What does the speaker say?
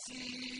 assim.